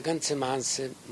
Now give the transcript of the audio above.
ganze Semanse